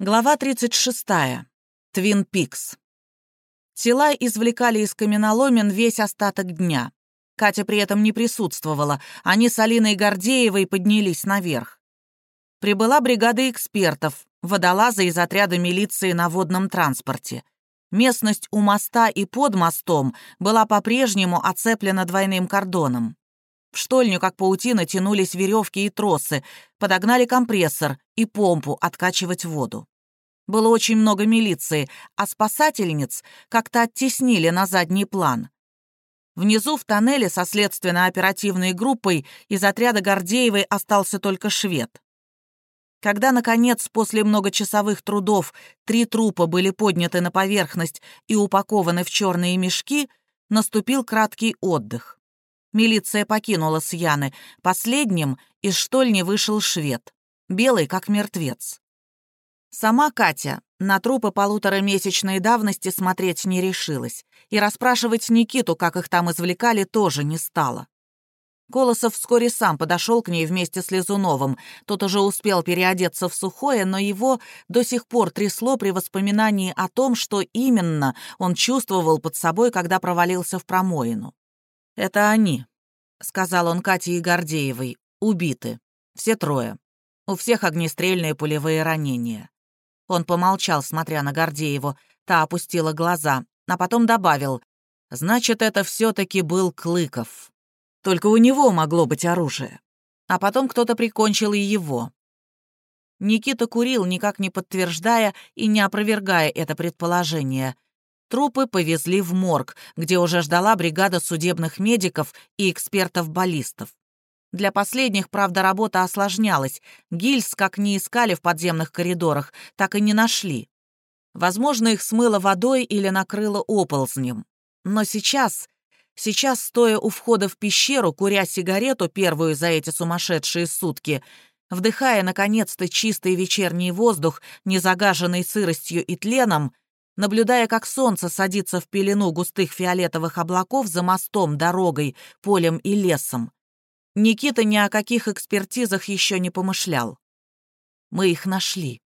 Глава 36. Твин Пикс. Тела извлекали из каменоломен весь остаток дня. Катя при этом не присутствовала, они с Алиной Гордеевой поднялись наверх. Прибыла бригада экспертов, водолазы из отряда милиции на водном транспорте. Местность у моста и под мостом была по-прежнему оцеплена двойным кордоном. В штольню, как паутина, тянулись веревки и тросы, подогнали компрессор и помпу откачивать воду. Было очень много милиции, а спасательниц как-то оттеснили на задний план. Внизу в тоннеле со следственно-оперативной группой из отряда Гордеевой остался только швед. Когда, наконец, после многочасовых трудов три трупа были подняты на поверхность и упакованы в черные мешки, наступил краткий отдых. Милиция покинула Сьяны. Последним из штольни вышел швед, белый как мертвец. Сама Катя на трупы полуторамесячной давности смотреть не решилась, и расспрашивать Никиту, как их там извлекали, тоже не стала. Колосов вскоре сам подошел к ней вместе с Лизуновым. Тот уже успел переодеться в сухое, но его до сих пор трясло при воспоминании о том, что именно он чувствовал под собой, когда провалился в промоину. «Это они», — сказал он Кате и Гордеевой, — «убиты. Все трое. У всех огнестрельные пулевые ранения». Он помолчал, смотря на Гордееву. Та опустила глаза, а потом добавил, «Значит, это все-таки был Клыков. Только у него могло быть оружие. А потом кто-то прикончил и его». Никита курил, никак не подтверждая и не опровергая это предположение — Трупы повезли в морг, где уже ждала бригада судебных медиков и экспертов-баллистов. Для последних, правда, работа осложнялась. Гильз, как не искали в подземных коридорах, так и не нашли. Возможно, их смыло водой или накрыло оползнем. Но сейчас, сейчас, стоя у входа в пещеру, куря сигарету, первую за эти сумасшедшие сутки, вдыхая, наконец-то, чистый вечерний воздух, не загаженный сыростью и тленом, наблюдая, как солнце садится в пелену густых фиолетовых облаков за мостом, дорогой, полем и лесом. Никита ни о каких экспертизах еще не помышлял. Мы их нашли.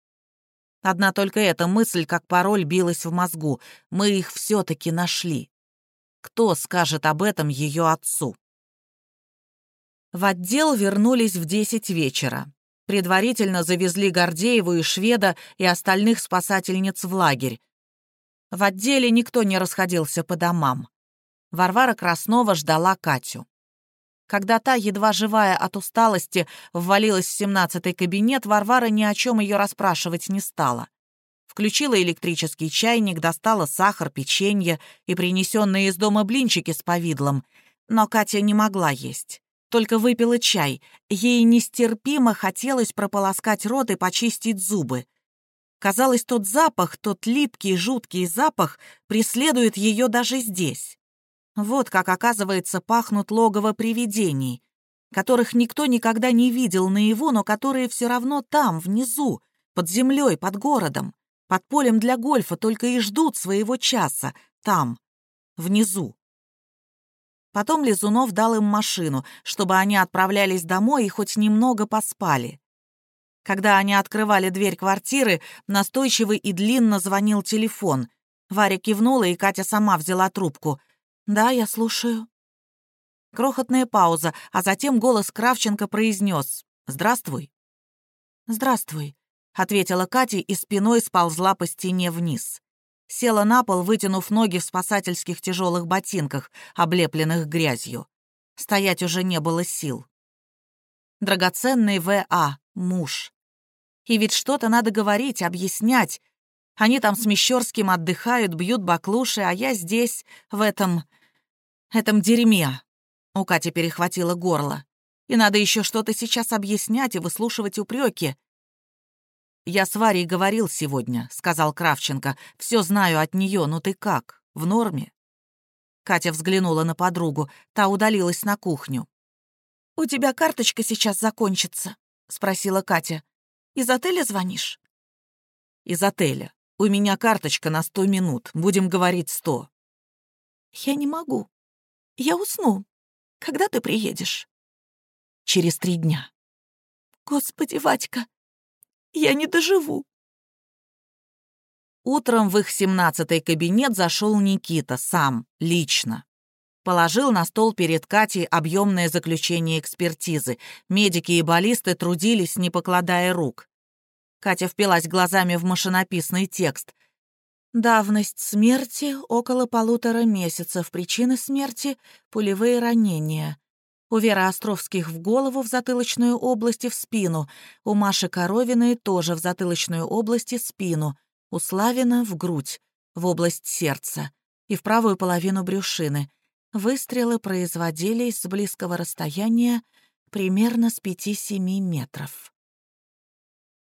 Одна только эта мысль, как пароль, билась в мозгу. Мы их все-таки нашли. Кто скажет об этом ее отцу? В отдел вернулись в десять вечера. Предварительно завезли Гордееву и Шведа и остальных спасательниц в лагерь. В отделе никто не расходился по домам. Варвара Краснова ждала Катю. Когда та, едва живая от усталости, ввалилась в семнадцатый кабинет, Варвара ни о чем ее расспрашивать не стала. Включила электрический чайник, достала сахар, печенье и принесенные из дома блинчики с повидлом. Но Катя не могла есть. Только выпила чай. Ей нестерпимо хотелось прополоскать рот и почистить зубы. Казалось, тот запах, тот липкий, жуткий запах преследует ее даже здесь. Вот как, оказывается, пахнут логово привидений, которых никто никогда не видел наяву, но которые все равно там, внизу, под землей, под городом, под полем для гольфа, только и ждут своего часа, там, внизу. Потом Лизунов дал им машину, чтобы они отправлялись домой и хоть немного поспали. Когда они открывали дверь квартиры, настойчивый и длинно звонил телефон. Варя кивнула, и Катя сама взяла трубку. «Да, я слушаю». Крохотная пауза, а затем голос Кравченко произнес «Здравствуй». «Здравствуй», — ответила Катя и спиной сползла по стене вниз. Села на пол, вытянув ноги в спасательских тяжелых ботинках, облепленных грязью. Стоять уже не было сил. Драгоценный В.А муж. И ведь что-то надо говорить, объяснять. Они там с Мещерским отдыхают, бьют баклуши, а я здесь, в этом... этом дерьме. У Кати перехватило горло. И надо еще что-то сейчас объяснять и выслушивать упреки. «Я с Варей говорил сегодня», — сказал Кравченко. «Все знаю от нее, но ты как? В норме?» Катя взглянула на подругу. Та удалилась на кухню. «У тебя карточка сейчас закончится», — спросила Катя. «Из отеля звонишь?» «Из отеля. У меня карточка на сто минут. Будем говорить сто». «Я не могу. Я усну. Когда ты приедешь?» «Через три дня». «Господи, Ватька, я не доживу». Утром в их семнадцатый кабинет зашел Никита сам, лично. Положил на стол перед Катей объемное заключение экспертизы. Медики и баллисты трудились, не покладая рук. Катя впилась глазами в машинописный текст. Давность смерти — около полутора месяцев. Причины смерти — пулевые ранения. У Веры Островских в голову, в затылочную область и в спину. У Маши Коровиной тоже в затылочную область и спину. У Славина — в грудь, в область сердца и в правую половину брюшины. Выстрелы производились с близкого расстояния, примерно с 5-7 метров.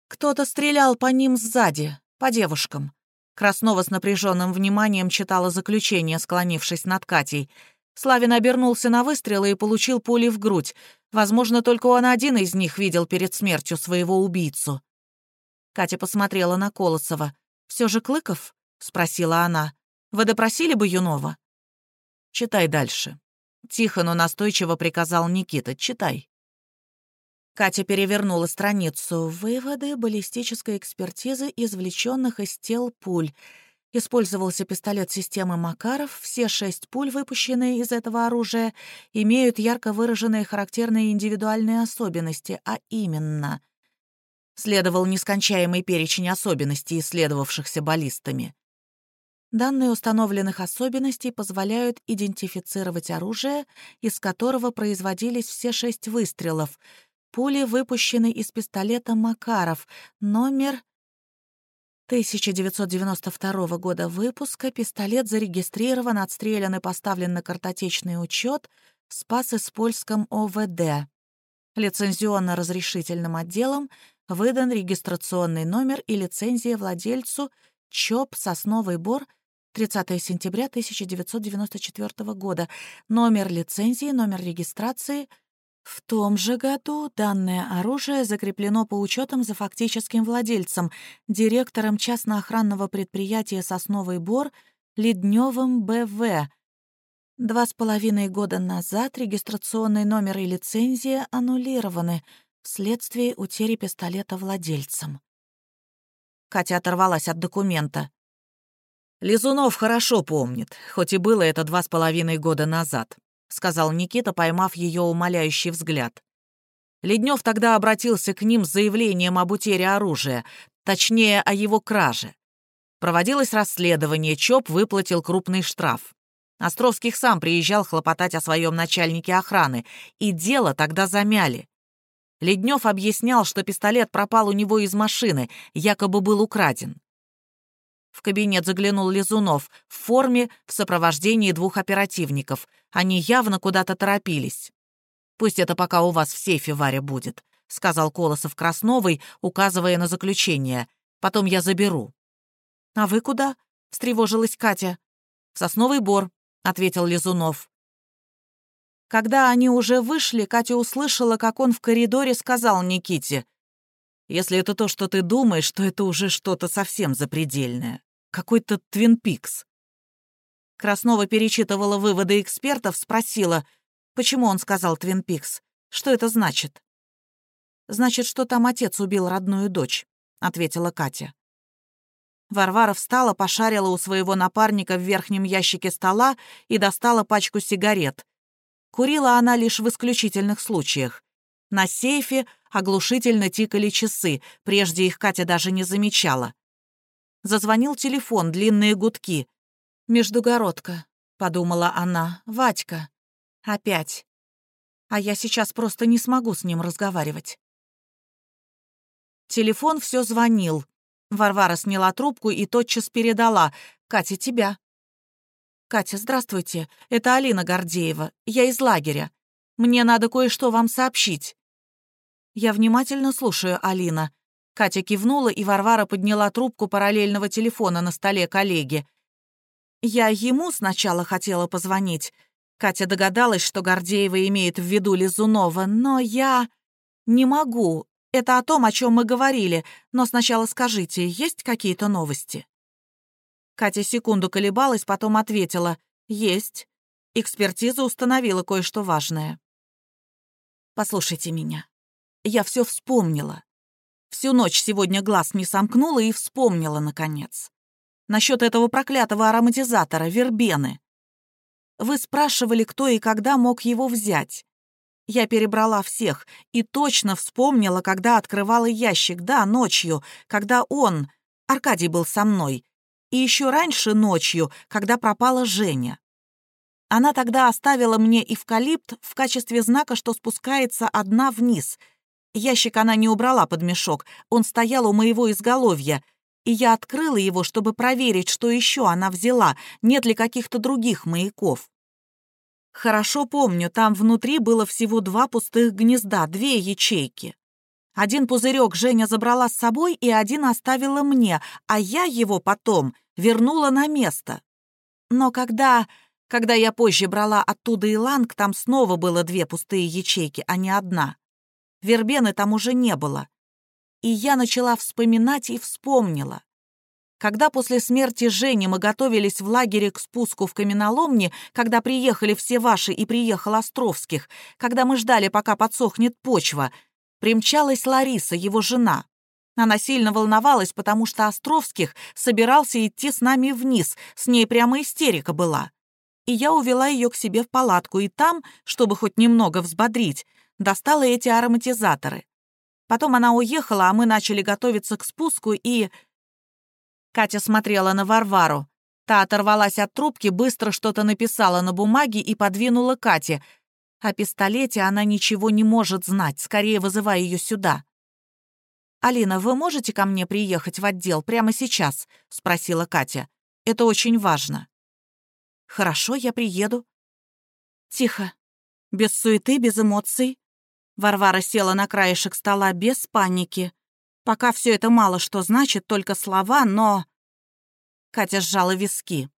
Кто-то стрелял по ним сзади, по девушкам. Краснова с напряженным вниманием читала заключение, склонившись над Катей — Славин обернулся на выстрелы и получил пули в грудь. Возможно, только он один из них видел перед смертью своего убийцу. Катя посмотрела на Колосова. «Все же Клыков?» — спросила она. «Вы допросили бы Юнова?» «Читай дальше». Тихо, но настойчиво приказал Никита. «Читай». Катя перевернула страницу. «Выводы баллистической экспертизы извлеченных из тел пуль». Использовался пистолет системы Макаров. Все шесть пуль, выпущенные из этого оружия, имеют ярко выраженные характерные индивидуальные особенности, а именно... Следовал нескончаемый перечень особенностей, исследовавшихся баллистами. Данные установленных особенностей позволяют идентифицировать оружие, из которого производились все шесть выстрелов. Пули выпущены из пистолета Макаров, номер 1992 года выпуска пистолет зарегистрирован, отстрелян и поставлен на картотечный учет в Спас-Испольском ОВД. Лицензионно-разрешительным отделом выдан регистрационный номер и лицензия владельцу ЧОП «Сосновый бор» 30 сентября 1994 года, номер лицензии, номер регистрации — в том же году данное оружие закреплено по учетам за фактическим владельцем, директором частно-охранного предприятия «Сосновый бор» Ледневым Б.В. Два с половиной года назад регистрационный номер и лицензия аннулированы вследствие утери пистолета владельцем. Катя оторвалась от документа. Лизунов хорошо помнит, хоть и было это два с половиной года назад. — сказал Никита, поймав ее умоляющий взгляд. Леднев тогда обратился к ним с заявлением об утере оружия, точнее, о его краже. Проводилось расследование, ЧОП выплатил крупный штраф. Островских сам приезжал хлопотать о своем начальнике охраны, и дело тогда замяли. Леднев объяснял, что пистолет пропал у него из машины, якобы был украден. В кабинет заглянул Лизунов в форме в сопровождении двух оперативников. Они явно куда-то торопились. «Пусть это пока у вас в сейфе, Варя, будет», — сказал Колосов Красновой, указывая на заключение. «Потом я заберу». «А вы куда?» — встревожилась Катя. «В сосновый бор», — ответил Лизунов. Когда они уже вышли, Катя услышала, как он в коридоре сказал Никите, «Если это то, что ты думаешь, то это уже что-то совсем запредельное». Какой-то Твин Пикс. Краснова перечитывала выводы экспертов, спросила, почему он сказал Твин Пикс. Что это значит? «Значит, что там отец убил родную дочь», — ответила Катя. Варвара встала, пошарила у своего напарника в верхнем ящике стола и достала пачку сигарет. Курила она лишь в исключительных случаях. На сейфе оглушительно тикали часы, прежде их Катя даже не замечала. Зазвонил телефон, длинные гудки. «Междугородка», — подумала она, — «Вадька». Опять. А я сейчас просто не смогу с ним разговаривать. Телефон все звонил. Варвара сняла трубку и тотчас передала. «Катя, тебя». «Катя, здравствуйте. Это Алина Гордеева. Я из лагеря. Мне надо кое-что вам сообщить». «Я внимательно слушаю, Алина», Катя кивнула, и Варвара подняла трубку параллельного телефона на столе коллеги. «Я ему сначала хотела позвонить». Катя догадалась, что Гордеева имеет в виду Лизунова, но я... не могу. Это о том, о чем мы говорили, но сначала скажите, есть какие-то новости?» Катя секунду колебалась, потом ответила «Есть». Экспертиза установила кое-что важное. «Послушайте меня. Я все вспомнила. Всю ночь сегодня глаз не сомкнула и вспомнила, наконец. Насчет этого проклятого ароматизатора, вербены. Вы спрашивали, кто и когда мог его взять. Я перебрала всех и точно вспомнила, когда открывала ящик, да, ночью, когда он, Аркадий был со мной, и еще раньше ночью, когда пропала Женя. Она тогда оставила мне эвкалипт в качестве знака, что спускается одна вниз. Ящик она не убрала под мешок, он стоял у моего изголовья — и я открыла его, чтобы проверить, что еще она взяла, нет ли каких-то других маяков. Хорошо помню, там внутри было всего два пустых гнезда, две ячейки. Один пузырек Женя забрала с собой и один оставила мне, а я его потом вернула на место. Но когда... Когда я позже брала оттуда иланг, там снова было две пустые ячейки, а не одна. Вербены там уже не было. И я начала вспоминать и вспомнила. Когда после смерти Жени мы готовились в лагере к спуску в каменоломни, когда приехали все ваши и приехал Островских, когда мы ждали, пока подсохнет почва, примчалась Лариса, его жена. Она сильно волновалась, потому что Островских собирался идти с нами вниз, с ней прямо истерика была. И я увела ее к себе в палатку, и там, чтобы хоть немного взбодрить, достала эти ароматизаторы. Потом она уехала, а мы начали готовиться к спуску, и... Катя смотрела на Варвару. Та оторвалась от трубки, быстро что-то написала на бумаге и подвинула Кате. О пистолете она ничего не может знать, скорее вызывай ее сюда. «Алина, вы можете ко мне приехать в отдел прямо сейчас?» — спросила Катя. «Это очень важно». «Хорошо, я приеду». «Тихо. Без суеты, без эмоций. Варвара села на краешек стола без паники. Пока все это мало что значит, только слова, но... Катя сжала виски.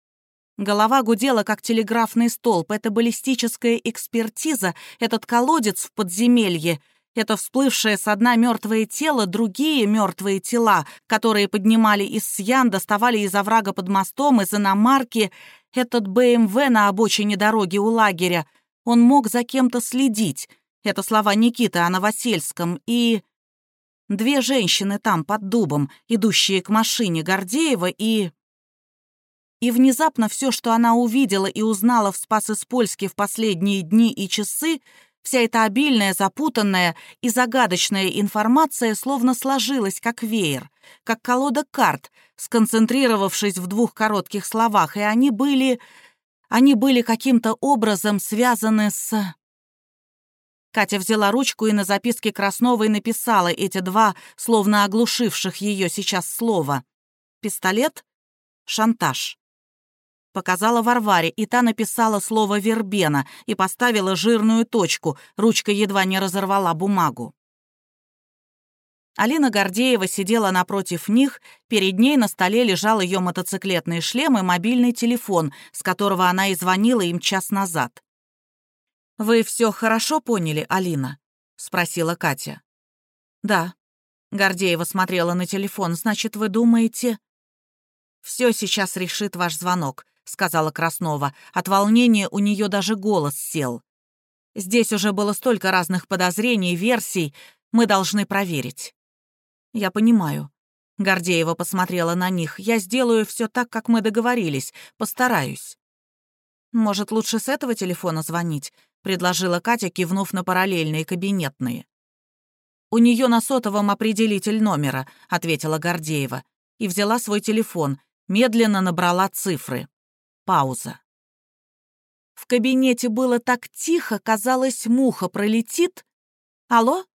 Голова гудела, как телеграфный столб. Это баллистическая экспертиза, этот колодец в подземелье, это всплывшее со дна мертвое тело, другие мертвые тела, которые поднимали из Сьян, доставали из оврага под мостом, из иномарки, этот БМВ на обочине дороги у лагеря. Он мог за кем-то следить. Это слова Никиты о Новосельском. И... Две женщины там, под дубом, идущие к машине Гордеева и... И внезапно все, что она увидела и узнала в Спас-Испольске в последние дни и часы, вся эта обильная, запутанная и загадочная информация словно сложилась, как веер, как колода карт, сконцентрировавшись в двух коротких словах, и они были... Они были каким-то образом связаны с... Катя взяла ручку и на записке Красновой написала эти два, словно оглушивших ее сейчас слова. «Пистолет? Шантаж». Показала Варваре, и та написала слово «вербена» и поставила жирную точку, ручка едва не разорвала бумагу. Алина Гордеева сидела напротив них, перед ней на столе лежал ее мотоциклетный шлем и мобильный телефон, с которого она и звонила им час назад. «Вы все хорошо поняли, Алина?» — спросила Катя. «Да». Гордеева смотрела на телефон. «Значит, вы думаете...» «Все сейчас решит ваш звонок», — сказала Краснова. От волнения у нее даже голос сел. «Здесь уже было столько разных подозрений, версий. Мы должны проверить». «Я понимаю». Гордеева посмотрела на них. «Я сделаю все так, как мы договорились. Постараюсь». «Может, лучше с этого телефона звонить?» — предложила Катя, кивнув на параллельные кабинетные. «У нее на сотовом определитель номера», — ответила Гордеева, и взяла свой телефон, медленно набрала цифры. Пауза. В кабинете было так тихо, казалось, муха пролетит. «Алло?»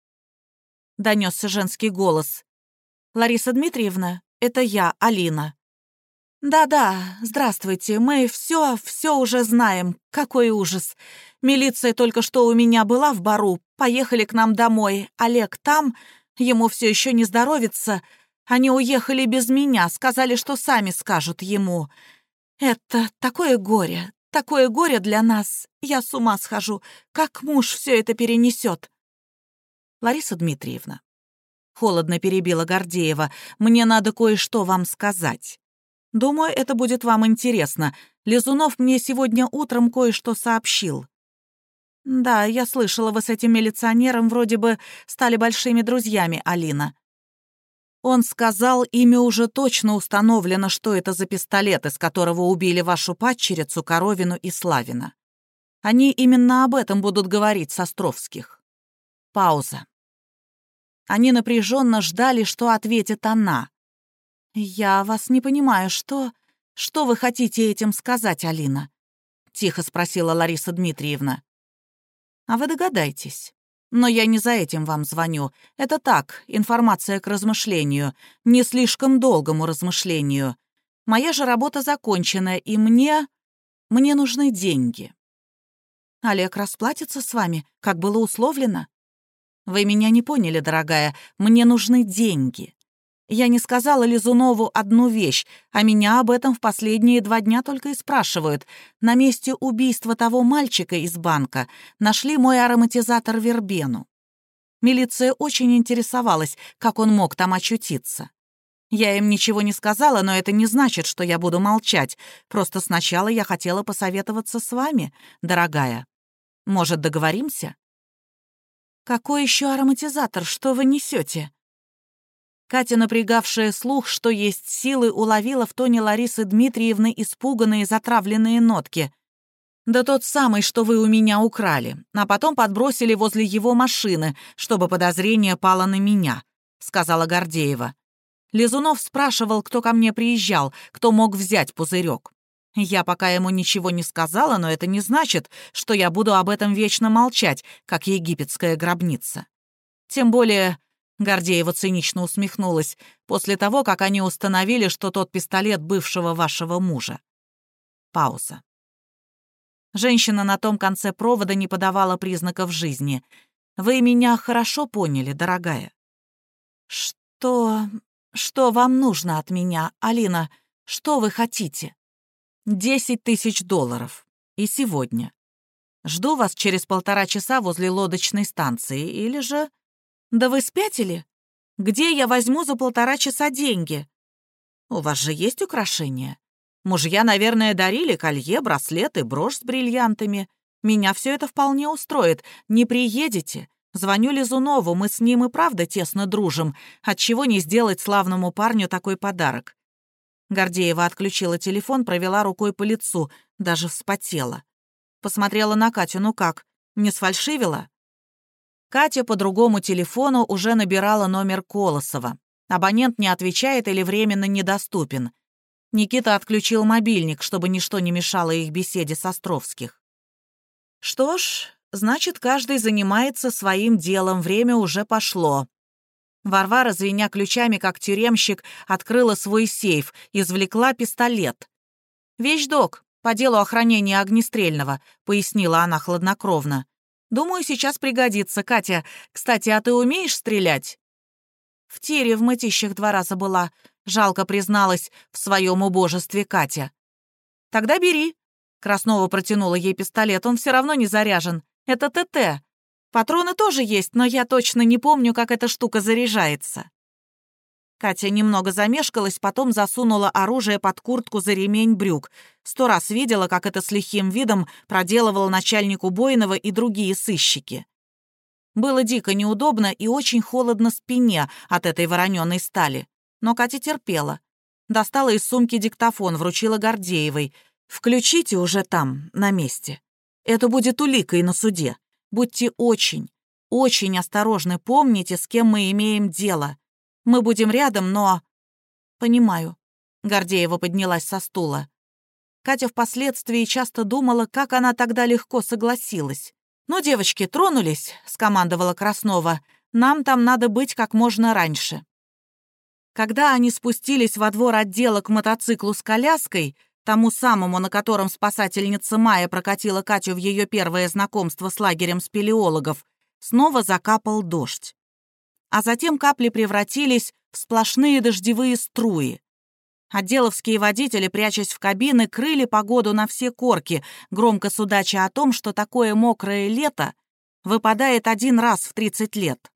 — донесся женский голос. «Лариса Дмитриевна, это я, Алина». «Да-да, здравствуйте, мы все, все уже знаем. Какой ужас. Милиция только что у меня была в бару. Поехали к нам домой. Олег там, ему все еще не здоровится. Они уехали без меня, сказали, что сами скажут ему. Это такое горе, такое горе для нас. Я с ума схожу. Как муж все это перенесет?» Лариса Дмитриевна. Холодно перебила Гордеева. «Мне надо кое-что вам сказать». Думаю, это будет вам интересно. Лизунов мне сегодня утром кое-что сообщил. Да, я слышала, вы с этим милиционером вроде бы стали большими друзьями, Алина. Он сказал, ими уже точно установлено, что это за пистолет, из которого убили вашу падчерицу, Коровину и Славина. Они именно об этом будут говорить с Островских. Пауза. Они напряженно ждали, что ответит она. «Я вас не понимаю, что... Что вы хотите этим сказать, Алина?» — тихо спросила Лариса Дмитриевна. «А вы догадайтесь. Но я не за этим вам звоню. Это так, информация к размышлению, не слишком долгому размышлению. Моя же работа закончена, и мне... Мне нужны деньги. Олег расплатится с вами, как было условлено? Вы меня не поняли, дорогая. Мне нужны деньги. Я не сказала Лизунову одну вещь, а меня об этом в последние два дня только и спрашивают. На месте убийства того мальчика из банка нашли мой ароматизатор вербену. Милиция очень интересовалась, как он мог там очутиться. Я им ничего не сказала, но это не значит, что я буду молчать. Просто сначала я хотела посоветоваться с вами, дорогая. Может, договоримся? Какой еще ароматизатор? Что вы несете? Катя, напрягавшая слух, что есть силы, уловила в тоне Ларисы Дмитриевны испуганные затравленные нотки. «Да тот самый, что вы у меня украли, а потом подбросили возле его машины, чтобы подозрение пало на меня», — сказала Гордеева. Лизунов спрашивал, кто ко мне приезжал, кто мог взять пузырек. Я пока ему ничего не сказала, но это не значит, что я буду об этом вечно молчать, как египетская гробница. Тем более Гордеева цинично усмехнулась, после того, как они установили, что тот пистолет бывшего вашего мужа. Пауза. Женщина на том конце провода не подавала признаков жизни. Вы меня хорошо поняли, дорогая. Что... что вам нужно от меня, Алина? Что вы хотите? Десять тысяч долларов. И сегодня. Жду вас через полтора часа возле лодочной станции, или же... «Да вы спятили? Где я возьму за полтора часа деньги? У вас же есть украшения? Мужья, наверное, дарили колье, браслеты, брошь с бриллиантами. Меня все это вполне устроит. Не приедете? Звоню Лизунову, мы с ним и правда тесно дружим. Отчего не сделать славному парню такой подарок?» Гордеева отключила телефон, провела рукой по лицу, даже вспотела. Посмотрела на Катю, ну как, не сфальшивила? Катя по другому телефону уже набирала номер Колосова. Абонент не отвечает или временно недоступен. Никита отключил мобильник, чтобы ничто не мешало их беседе с Островских. Что ж, значит, каждый занимается своим делом, время уже пошло. Варвара, звеня ключами, как тюремщик, открыла свой сейф, извлекла пистолет. «Вещдок, по делу охранения огнестрельного», — пояснила она хладнокровно. Думаю, сейчас пригодится, Катя. Кстати, а ты умеешь стрелять?» В тире в мытищах два раза была. Жалко призналась в своем убожестве Катя. «Тогда бери». Краснова протянула ей пистолет. «Он все равно не заряжен. Это ТТ. Патроны тоже есть, но я точно не помню, как эта штука заряжается». Катя немного замешкалась, потом засунула оружие под куртку за ремень брюк. Сто раз видела, как это с лихим видом проделывал начальник убойного и другие сыщики. Было дико неудобно и очень холодно спине от этой вороненой стали. Но Катя терпела. Достала из сумки диктофон, вручила Гордеевой. «Включите уже там, на месте. Это будет уликой на суде. Будьте очень, очень осторожны, помните, с кем мы имеем дело. Мы будем рядом, но...» «Понимаю». Гордеева поднялась со стула. Катя впоследствии часто думала, как она тогда легко согласилась. «Ну, девочки, тронулись», — скомандовала Краснова. «Нам там надо быть как можно раньше». Когда они спустились во двор отдела к мотоциклу с коляской, тому самому, на котором спасательница Майя прокатила Катю в ее первое знакомство с лагерем спелеологов, снова закапал дождь а затем капли превратились в сплошные дождевые струи. Отделовские водители, прячась в кабины, крыли погоду на все корки, громко судача о том, что такое мокрое лето выпадает один раз в 30 лет.